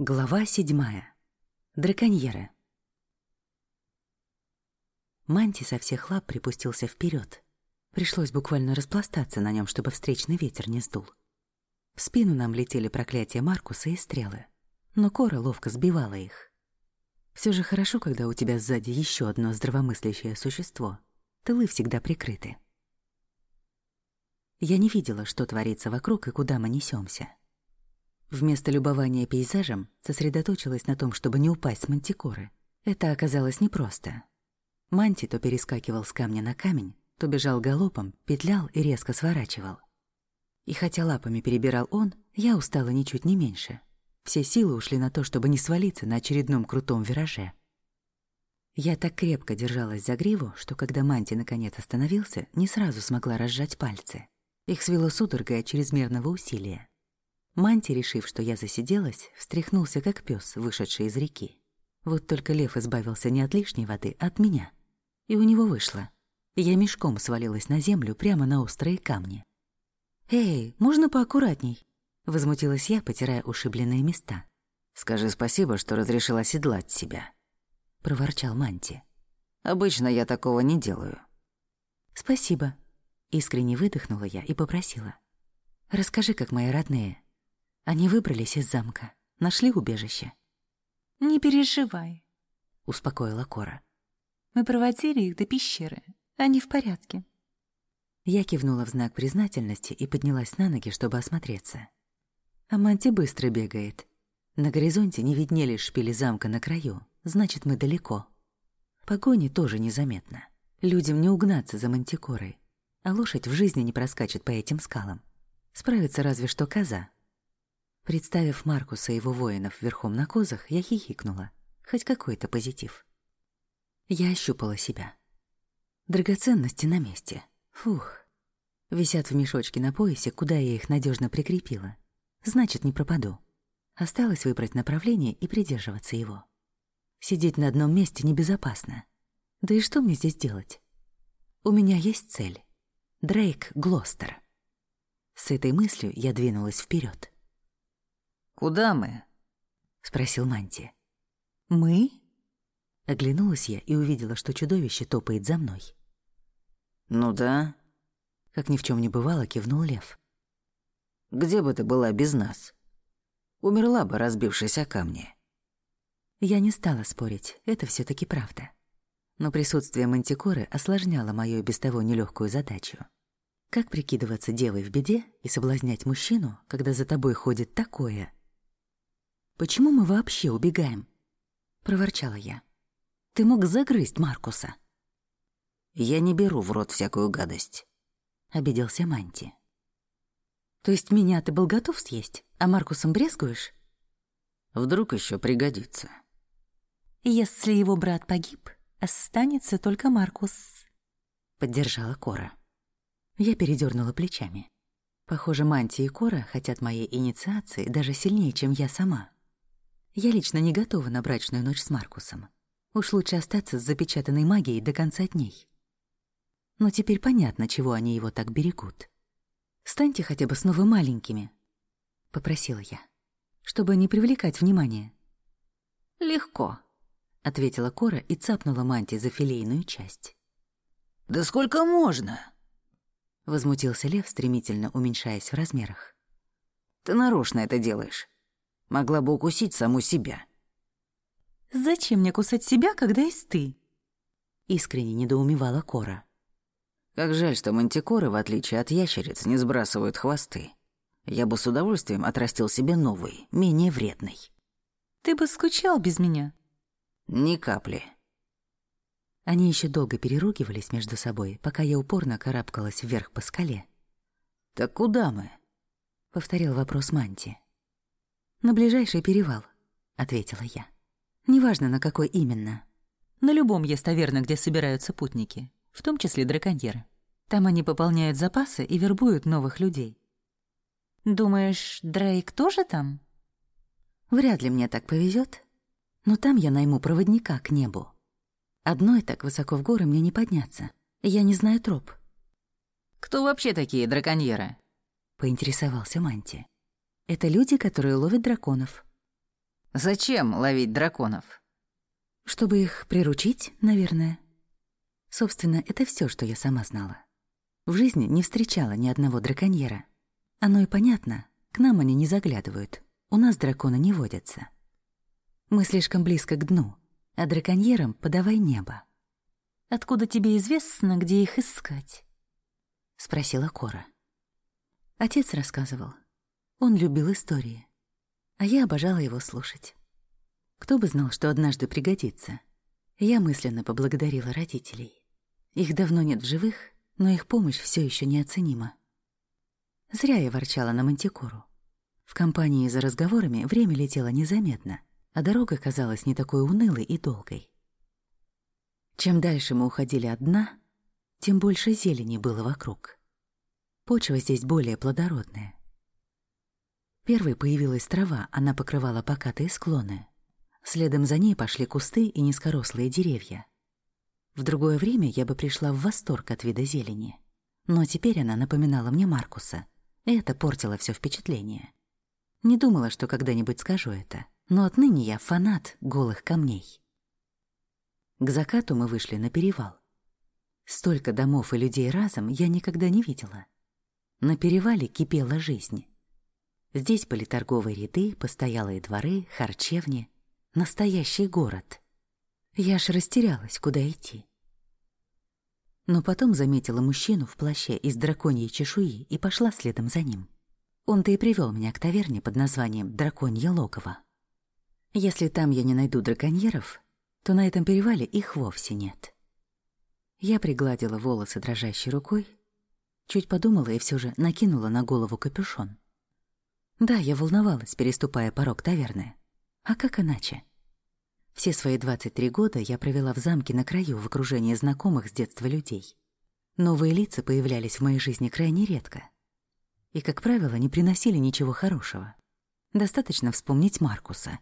Глава седьмая. Драконьеры. Манти со всех лап припустился вперед. Пришлось буквально распластаться на нем, чтобы встречный ветер не сдул. В спину нам летели проклятия Маркуса и стрелы, но Кора ловко сбивала их. Все же хорошо, когда у тебя сзади еще одно здравомыслящее существо. Тылы всегда прикрыты. Я не видела, что творится вокруг и куда мы несемся. Вместо любования пейзажем сосредоточилась на том, чтобы не упасть с мантикоры. Это оказалось непросто. Манти то перескакивал с камня на камень, то бежал галопом, петлял и резко сворачивал. И хотя лапами перебирал он, я устала ничуть не меньше. Все силы ушли на то, чтобы не свалиться на очередном крутом вираже. Я так крепко держалась за гриву, что когда Манти наконец остановился, не сразу смогла разжать пальцы. Их свело судорогой от чрезмерного усилия. Манти, решив, что я засиделась, встряхнулся, как пес, вышедший из реки. Вот только лев избавился не от лишней воды, а от меня. И у него вышло. Я мешком свалилась на землю прямо на острые камни. «Эй, можно поаккуратней?» — возмутилась я, потирая ушибленные места. «Скажи спасибо, что разрешил оседлать себя», — проворчал Манти. «Обычно я такого не делаю». «Спасибо», — искренне выдохнула я и попросила. «Расскажи, как мои родные». Они выбрались из замка, нашли убежище. «Не переживай», — успокоила Кора. «Мы проводили их до пещеры. Они в порядке». Я кивнула в знак признательности и поднялась на ноги, чтобы осмотреться. Аманти быстро бегает. На горизонте не виднели шпили замка на краю, значит, мы далеко. Погони тоже незаметно. Людям не угнаться за мантикорой, а лошадь в жизни не проскачет по этим скалам. Справится разве что коза. Представив Маркуса и его воинов верхом на козах, я хихикнула. Хоть какой-то позитив. Я ощупала себя. Драгоценности на месте. Фух. Висят в мешочке на поясе, куда я их надежно прикрепила. Значит, не пропаду. Осталось выбрать направление и придерживаться его. Сидеть на одном месте небезопасно. Да и что мне здесь делать? У меня есть цель. Дрейк Глостер. С этой мыслью я двинулась вперед. «Куда мы?» — спросил Манти. «Мы?» Оглянулась я и увидела, что чудовище топает за мной. «Ну да». Как ни в чем не бывало, кивнул лев. «Где бы ты была без нас? Умерла бы, разбившись о камни». Я не стала спорить, это все таки правда. Но присутствие мантикоры осложняло мою без того нелегкую задачу. Как прикидываться девой в беде и соблазнять мужчину, когда за тобой ходит такое, Почему мы вообще убегаем?» — проворчала я. «Ты мог загрызть Маркуса». «Я не беру в рот всякую гадость», — обиделся Манти. «То есть меня ты был готов съесть, а Маркусом брезгуешь?» «Вдруг еще пригодится». «Если его брат погиб, останется только Маркус», — поддержала Кора. Я передернула плечами. Похоже, Манти и Кора хотят моей инициации даже сильнее, чем я сама. Я лично не готова на брачную ночь с Маркусом. Уж лучше остаться с запечатанной магией до конца дней. Но теперь понятно, чего они его так берегут. «Станьте хотя бы снова маленькими», — попросила я, чтобы не привлекать внимания. «Легко», — ответила Кора и цапнула Манти за филейную часть. «Да сколько можно?» — возмутился лев, стремительно уменьшаясь в размерах. «Ты нарочно это делаешь. Могла бы укусить саму себя. «Зачем мне кусать себя, когда есть ты?» Искренне недоумевала Кора. Как жаль, что мантикоры, в отличие от ящериц, не сбрасывают хвосты. Я бы с удовольствием отрастил себе новый, менее вредный. Ты бы скучал без меня. Ни капли. Они еще долго переругивались между собой, пока я упорно карабкалась вверх по скале. «Так куда мы?» — повторил вопрос Манти. «На ближайший перевал», — ответила я. «Неважно, на какой именно. На любом есть таверна, где собираются путники, в том числе драконьеры. Там они пополняют запасы и вербуют новых людей». «Думаешь, Дрейк тоже там?» «Вряд ли мне так повезет, но там я найму проводника к небу. Одной так высоко в горы мне не подняться. Я не знаю троп». «Кто вообще такие драконьеры?» — поинтересовался Манти. Это люди, которые ловят драконов. Зачем ловить драконов? Чтобы их приручить, наверное. Собственно, это все, что я сама знала. В жизни не встречала ни одного драконьера. Оно и понятно, к нам они не заглядывают. У нас драконы не водятся. Мы слишком близко к дну, а драконьерам подавай небо. «Откуда тебе известно, где их искать?» — спросила Кора. Отец рассказывал. Он любил истории, а я обожала его слушать. Кто бы знал, что однажды пригодится. Я мысленно поблагодарила родителей. Их давно нет в живых, но их помощь все еще неоценима. Зря я ворчала на Мантикору. В компании за разговорами время летело незаметно, а дорога казалась не такой унылой и долгой. Чем дальше мы уходили от дна, тем больше зелени было вокруг. Почва здесь более плодородная. Первой появилась трава, она покрывала покатые склоны. Следом за ней пошли кусты и низкорослые деревья. В другое время я бы пришла в восторг от вида зелени. Но теперь она напоминала мне Маркуса, и это портило все впечатление. Не думала, что когда-нибудь скажу это, но отныне я фанат голых камней. К закату мы вышли на перевал. Столько домов и людей разом я никогда не видела. На перевале кипела жизнь. Здесь были торговые ряды, постоялые дворы, харчевни. Настоящий город. Я аж растерялась, куда идти. Но потом заметила мужчину в плаще из драконьей чешуи и пошла следом за ним. Он-то и привел меня к таверне под названием «Драконье логово». Если там я не найду драконьеров, то на этом перевале их вовсе нет. Я пригладила волосы дрожащей рукой, чуть подумала и все же накинула на голову капюшон. Да, я волновалась, переступая порог таверны. А как иначе? Все свои 23 года я провела в замке на краю в окружении знакомых с детства людей. Новые лица появлялись в моей жизни крайне редко. И, как правило, не приносили ничего хорошего. Достаточно вспомнить Маркуса.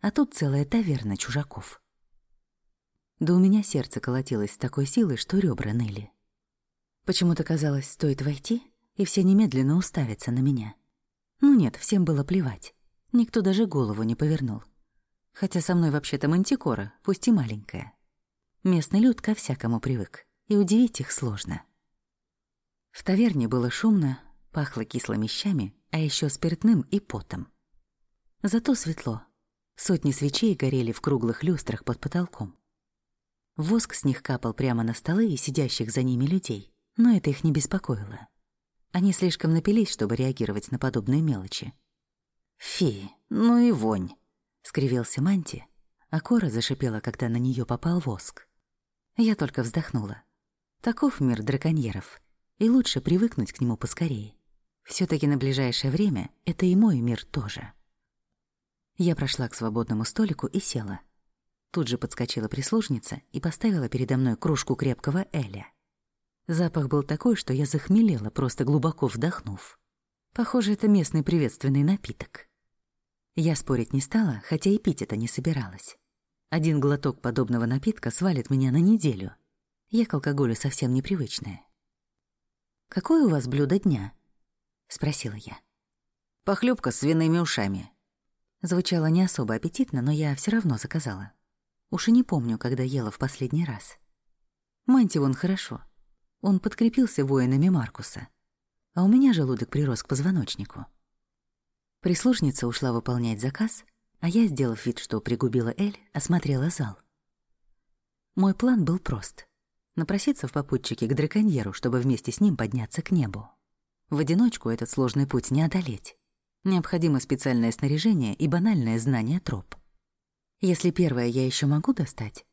А тут целая таверна чужаков. Да у меня сердце колотилось с такой силой, что ребра ныли. Почему-то казалось, стоит войти, и все немедленно уставятся на меня. Ну нет, всем было плевать. Никто даже голову не повернул. Хотя со мной вообще-то мантикора, пусть и маленькая. Местный люд ко всякому привык, и удивить их сложно. В таверне было шумно, пахло кислыми щами, а еще спиртным и потом. Зато светло. Сотни свечей горели в круглых люстрах под потолком. Воск с них капал прямо на столы и сидящих за ними людей, но это их не беспокоило. Они слишком напились, чтобы реагировать на подобные мелочи. «Фи, ну и вонь!» — скривился Манти, а Кора зашипела, когда на нее попал воск. Я только вздохнула. Таков мир драконьеров, и лучше привыкнуть к нему поскорее. все таки на ближайшее время это и мой мир тоже. Я прошла к свободному столику и села. Тут же подскочила прислужница и поставила передо мной кружку крепкого эля. Запах был такой, что я захмелела, просто глубоко вдохнув. Похоже, это местный приветственный напиток. Я спорить не стала, хотя и пить это не собиралась. Один глоток подобного напитка свалит меня на неделю. Я к алкоголю совсем непривычная. «Какое у вас блюдо дня?» — спросила я. «Похлебка с свиными ушами». Звучало не особо аппетитно, но я все равно заказала. Уж и не помню, когда ела в последний раз. Манти вон хорошо. Он подкрепился воинами Маркуса. А у меня желудок прирос к позвоночнику. Прислужница ушла выполнять заказ, а я, сделав вид, что пригубила Эль, осмотрела зал. Мой план был прост — напроситься в попутчике к драконьеру, чтобы вместе с ним подняться к небу. В одиночку этот сложный путь не одолеть. Необходимо специальное снаряжение и банальное знание троп. Если первое я еще могу достать,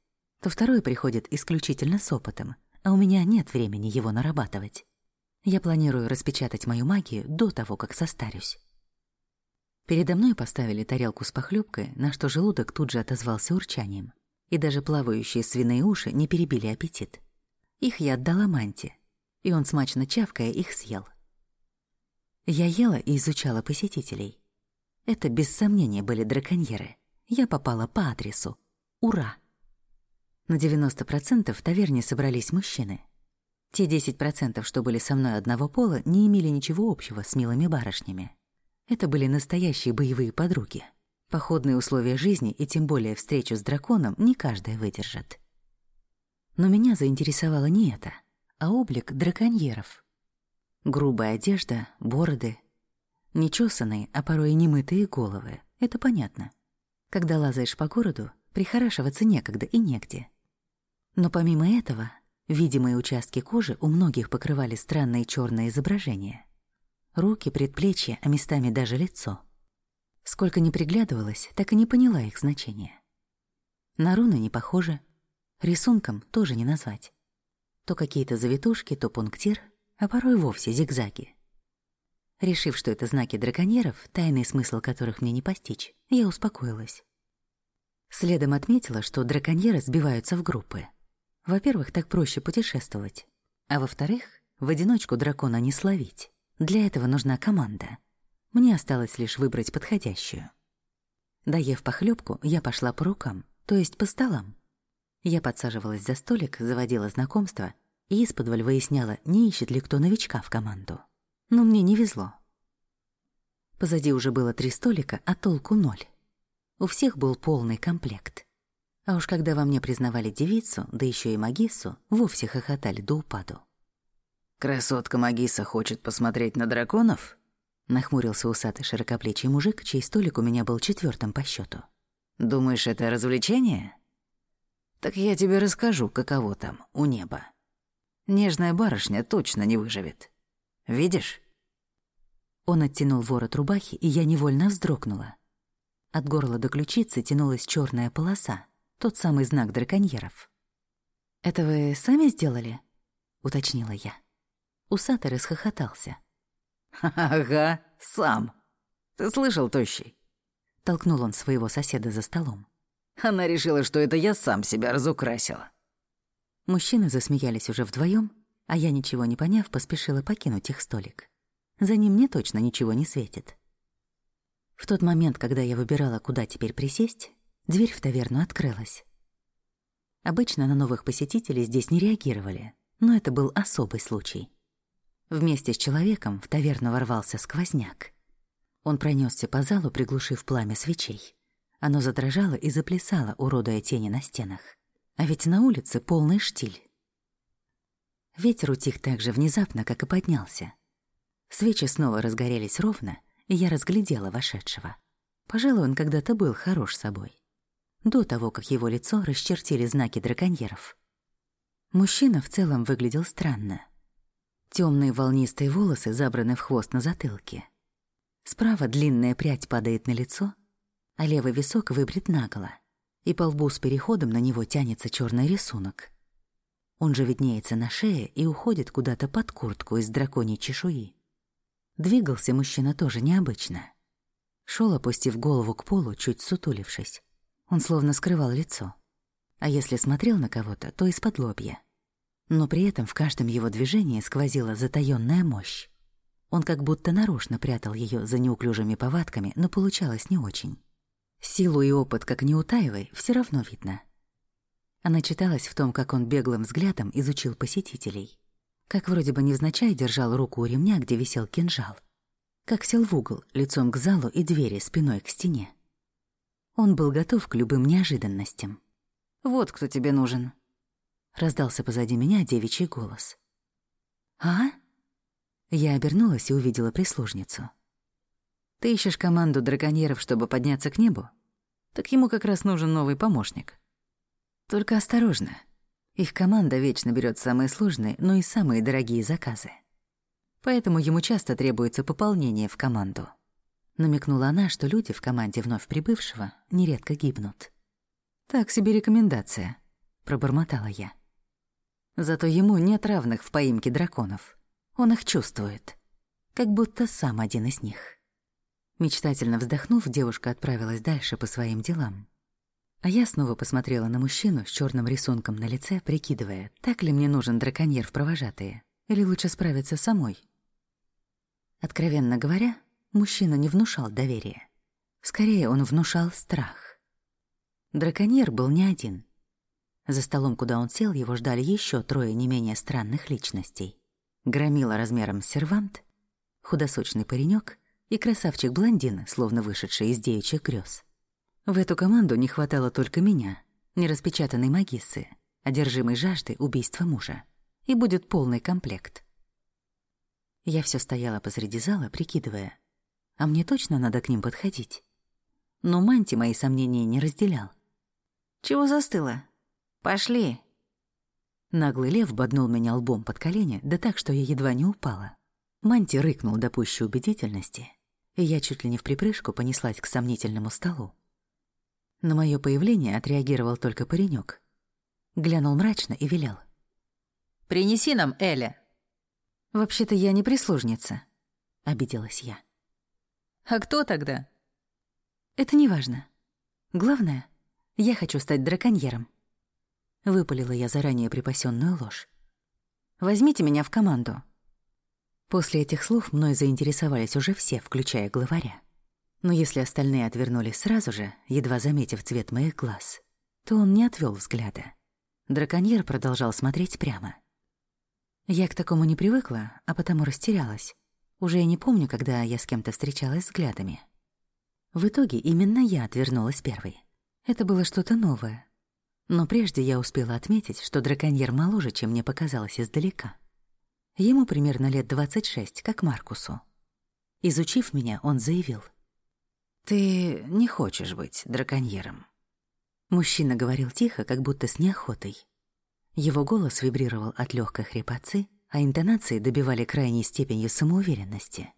то второе приходит исключительно с опытом, а у меня нет времени его нарабатывать. Я планирую распечатать мою магию до того, как состарюсь. Передо мной поставили тарелку с похлебкой, на что желудок тут же отозвался урчанием. И даже плавающие свиные уши не перебили аппетит. Их я отдала Манте, и он, смачно чавкая, их съел. Я ела и изучала посетителей. Это, без сомнения, были драконьеры. Я попала по адресу. Ура! На 90% в таверне собрались мужчины. Те 10%, что были со мной одного пола, не имели ничего общего с милыми барышнями. Это были настоящие боевые подруги. Походные условия жизни и тем более встречу с драконом не каждая выдержит. Но меня заинтересовало не это, а облик драконьеров. Грубая одежда, бороды, нечесанные, а порой и немытые головы — это понятно. Когда лазаешь по городу, прихорашиваться некогда и негде. Но помимо этого, видимые участки кожи у многих покрывали странные черные изображения. Руки, предплечья, а местами даже лицо — Сколько ни приглядывалась, так и не поняла их значения. На руны не похоже, рисунком тоже не назвать. То какие-то завитушки, то пунктир, а порой вовсе зигзаги. Решив, что это знаки драконьеров, тайный смысл которых мне не постичь, я успокоилась. Следом отметила, что драконьеры сбиваются в группы. Во-первых, так проще путешествовать. А во-вторых, в одиночку дракона не словить. Для этого нужна команда — мне осталось лишь выбрать подходящую. Доев похлебку, я пошла по рукам, то есть по столам. Я подсаживалась за столик, заводила знакомства и исподволь выясняла, не ищет ли кто новичка в команду. Но мне не везло. Позади уже было три столика, а толку ноль. У всех был полный комплект. А уж когда во мне признавали девицу, да еще и магиссу, вовсе хохотали до упаду. «Красотка Магиса хочет посмотреть на драконов?» Нахмурился усатый широкоплечий мужик, чей столик у меня был четвертым по счету. «Думаешь, это развлечение?» «Так я тебе расскажу, каково там, у неба. Нежная барышня точно не выживет. Видишь?» Он оттянул ворот рубахи, и я невольно вздрогнула. От горла до ключицы тянулась черная полоса, тот самый знак драконьеров. «Это вы сами сделали?» — уточнила я. Усатый расхохотался. «Ага, сам. Ты слышал, Тощий?» Толкнул он своего соседа за столом. Она решила, что это я сам себя разукрасила. Мужчины засмеялись уже вдвоем, а я, ничего не поняв, поспешила покинуть их столик. За ним мне точно ничего не светит. В тот момент, когда я выбирала, куда теперь присесть, дверь в таверну открылась. Обычно на новых посетителей здесь не реагировали, но это был особый случай. Вместе с человеком в таверну ворвался сквозняк. Он пронесся по залу, приглушив пламя свечей. Оно задрожало и заплясало, уродуя тени на стенах. А ведь на улице полный штиль. Ветер утих так же внезапно, как и поднялся. Свечи снова разгорелись ровно, и я разглядела вошедшего. Пожалуй, он когда-то был хорош собой. До того, как его лицо расчертили знаки драконьеров. Мужчина в целом выглядел странно. Темные волнистые волосы забраны в хвост на затылке. Справа длинная прядь падает на лицо, а левый висок выбрит наголо, и по лбу с переходом на него тянется черный рисунок. Он же виднеется на шее и уходит куда-то под куртку из драконьей чешуи. Двигался мужчина тоже необычно. Шел, опустив голову к полу, чуть сутулившись. Он словно скрывал лицо. А если смотрел на кого-то, то из-под лобья — но при этом в каждом его движении сквозила затаённая мощь. Он как будто нарочно прятал ее за неуклюжими повадками, но получалось не очень. Силу и опыт, как не утаивай, все равно видно. Она читалась в том, как он беглым взглядом изучил посетителей. Как вроде бы невзначай держал руку у ремня, где висел кинжал. Как сел в угол, лицом к залу и двери, спиной к стене. Он был готов к любым неожиданностям. «Вот кто тебе нужен», Раздался позади меня девичий голос. «А?» Я обернулась и увидела прислужницу. «Ты ищешь команду драконьеров, чтобы подняться к небу? Так ему как раз нужен новый помощник. Только осторожно. Их команда вечно берет самые сложные, но и самые дорогие заказы. Поэтому ему часто требуется пополнение в команду». Намекнула она, что люди в команде вновь прибывшего нередко гибнут. «Так себе рекомендация», — пробормотала я. Зато ему нет равных в поимке драконов. Он их чувствует. Как будто сам один из них. Мечтательно вздохнув, девушка отправилась дальше по своим делам. А я снова посмотрела на мужчину с черным рисунком на лице, прикидывая, так ли мне нужен драконьер в провожатые, или лучше справиться самой. Откровенно говоря, мужчина не внушал доверия. Скорее, он внушал страх. Драконьер был не один — за столом, куда он сел, его ждали еще трое не менее странных личностей. Громила размером с сервант, худосочный паренек и красавчик-блондин, словно вышедший из девичьих грез. В эту команду не хватало только меня, нераспечатанной магиссы, одержимой жаждой убийства мужа. И будет полный комплект. Я все стояла посреди зала, прикидывая, а мне точно надо к ним подходить. Но Манти мои сомнения не разделял. «Чего застыла? Пошли!» Наглый лев боднул меня лбом под колени, да так, что я едва не упала. Манти рыкнул до пущей убедительности, и я чуть ли не в припрыжку понеслась к сомнительному столу. На мое появление отреагировал только паренек. Глянул мрачно и велел. «Принеси нам Эля». «Вообще-то я не прислужница», — обиделась я. «А кто тогда?» «Это не важно. Главное, я хочу стать драконьером». Выпалила я заранее припасенную ложь. «Возьмите меня в команду». После этих слов мной заинтересовались уже все, включая главаря. Но если остальные отвернулись сразу же, едва заметив цвет моих глаз, то он не отвел взгляда. Драконьер продолжал смотреть прямо. Я к такому не привыкла, а потому растерялась. Уже не помню, когда я с кем-то встречалась взглядами. В итоге именно я отвернулась первой. Это было что-то новое. Но прежде я успела отметить, что драконьер моложе, чем мне показалось издалека. Ему примерно лет 26, как Маркусу. Изучив меня, он заявил. «Ты не хочешь быть драконьером». Мужчина говорил тихо, как будто с неохотой. Его голос вибрировал от легкой хрипотцы, а интонации добивали крайней степенью самоуверенности.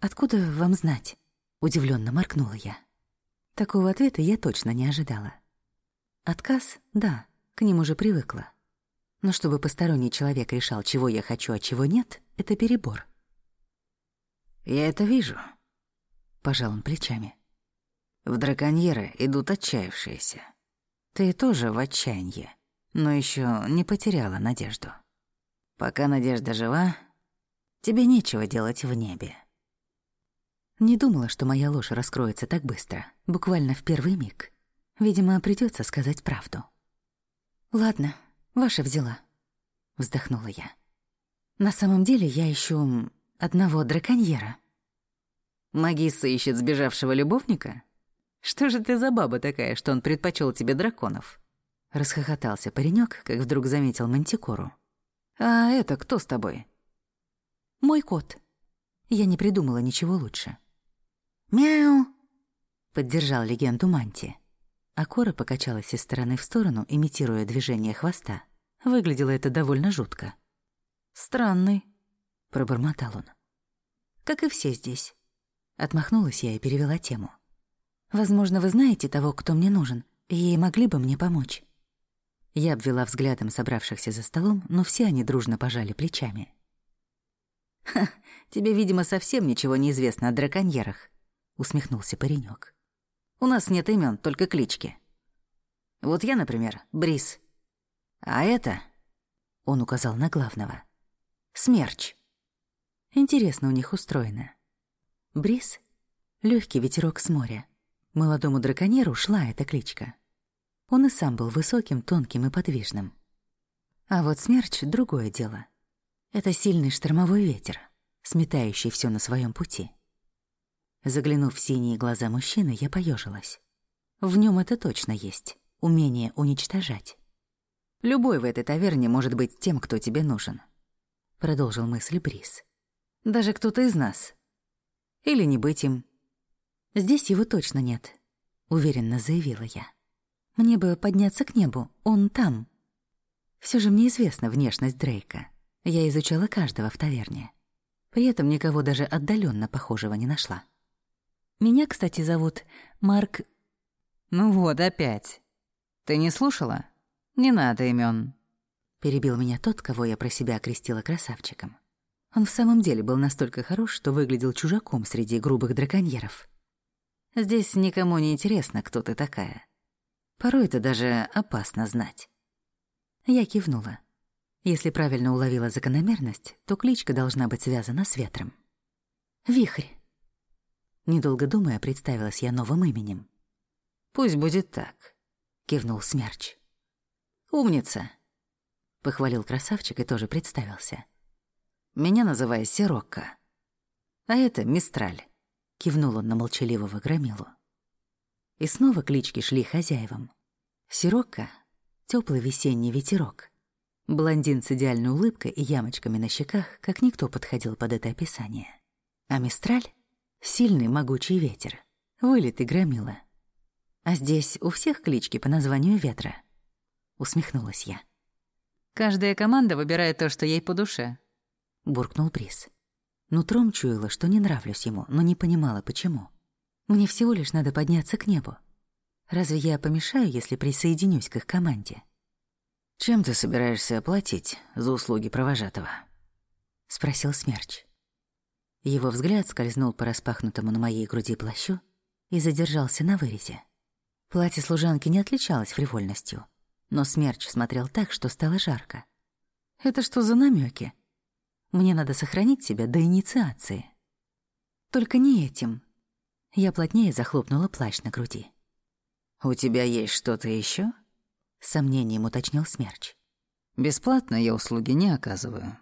«Откуда вам знать?» — удивленно моркнула я. Такого ответа я точно не ожидала. Отказ — да, к ним уже привыкла. Но чтобы посторонний человек решал, чего я хочу, а чего нет, это перебор. «Я это вижу», — пожал он плечами. «В драконьеры идут отчаявшиеся. Ты тоже в отчаянии, но еще не потеряла надежду. Пока надежда жива, тебе нечего делать в небе». Не думала, что моя ложь раскроется так быстро, буквально в первый миг. Видимо, придется сказать правду. «Ладно, ваша взяла», — вздохнула я. «На самом деле я ищу одного драконьера». «Магисса ищет сбежавшего любовника? Что же ты за баба такая, что он предпочел тебе драконов?» Расхохотался паренек, как вдруг заметил мантикору. «А это кто с тобой?» «Мой кот. Я не придумала ничего лучше». «Мяу!» — поддержал легенду Манти. А Кора покачалась из стороны в сторону, имитируя движение хвоста. Выглядело это довольно жутко. «Странный», — пробормотал он. «Как и все здесь». Отмахнулась я и перевела тему. «Возможно, вы знаете того, кто мне нужен, и могли бы мне помочь». Я обвела взглядом собравшихся за столом, но все они дружно пожали плечами. «Ха, тебе, видимо, совсем ничего не известно о драконьерах», — усмехнулся паренек. «У нас нет имен, только клички. Вот я, например, Брис. А это...» — он указал на главного. «Смерч». Интересно у них устроено. Брис — легкий ветерок с моря. Молодому драконьеру шла эта кличка. Он и сам был высоким, тонким и подвижным. А вот смерч — другое дело. Это сильный штормовой ветер, сметающий все на своем пути. Заглянув в синие глаза мужчины, я поежилась. В нем это точно есть. Умение уничтожать. «Любой в этой таверне может быть тем, кто тебе нужен», — продолжил мысль Брис. «Даже кто-то из нас. Или не быть им». «Здесь его точно нет», — уверенно заявила я. «Мне бы подняться к небу, он там». Все же мне известна внешность Дрейка. Я изучала каждого в таверне. При этом никого даже отдаленно похожего не нашла. Меня, кстати, зовут Марк... Ну вот, опять. Ты не слушала? Не надо имен. Перебил меня тот, кого я про себя окрестила красавчиком. Он в самом деле был настолько хорош, что выглядел чужаком среди грубых драконьеров. Здесь никому не интересно, кто ты такая. Порой это даже опасно знать. Я кивнула. Если правильно уловила закономерность, то кличка должна быть связана с ветром. Вихрь. Недолго думая, представилась я новым именем. «Пусть будет так», — кивнул Смерч. «Умница», — похвалил красавчик и тоже представился. «Меня называй Сирокко. А это Мистраль», — кивнул он на молчаливого громилу. И снова клички шли хозяевам. Сирокко — теплый весенний ветерок. Блондин с идеальной улыбкой и ямочками на щеках, как никто подходил под это описание. А Мистраль — сильный могучий ветер, вылитый громила. А здесь у всех клички по названию ветра. Усмехнулась я. Каждая команда выбирает то, что ей по душе. Буркнул Брис. Нутром чуяла, что не нравлюсь ему, но не понимала, почему. Мне всего лишь надо подняться к небу. Разве я помешаю, если присоединюсь к их команде? «Чем ты собираешься оплатить за услуги провожатого?» — спросил Смерч. Его взгляд скользнул по распахнутому на моей груди плащу и задержался на вырезе. Платье служанки не отличалось фривольностью, но Смерч смотрел так, что стало жарко. «Это что за намеки? Мне надо сохранить себя до инициации. Только не этим, я плотнее захлопнула плащ на груди. «У тебя есть что-то еще? сомнением уточнил Смерч. «Бесплатно я услуги не оказываю.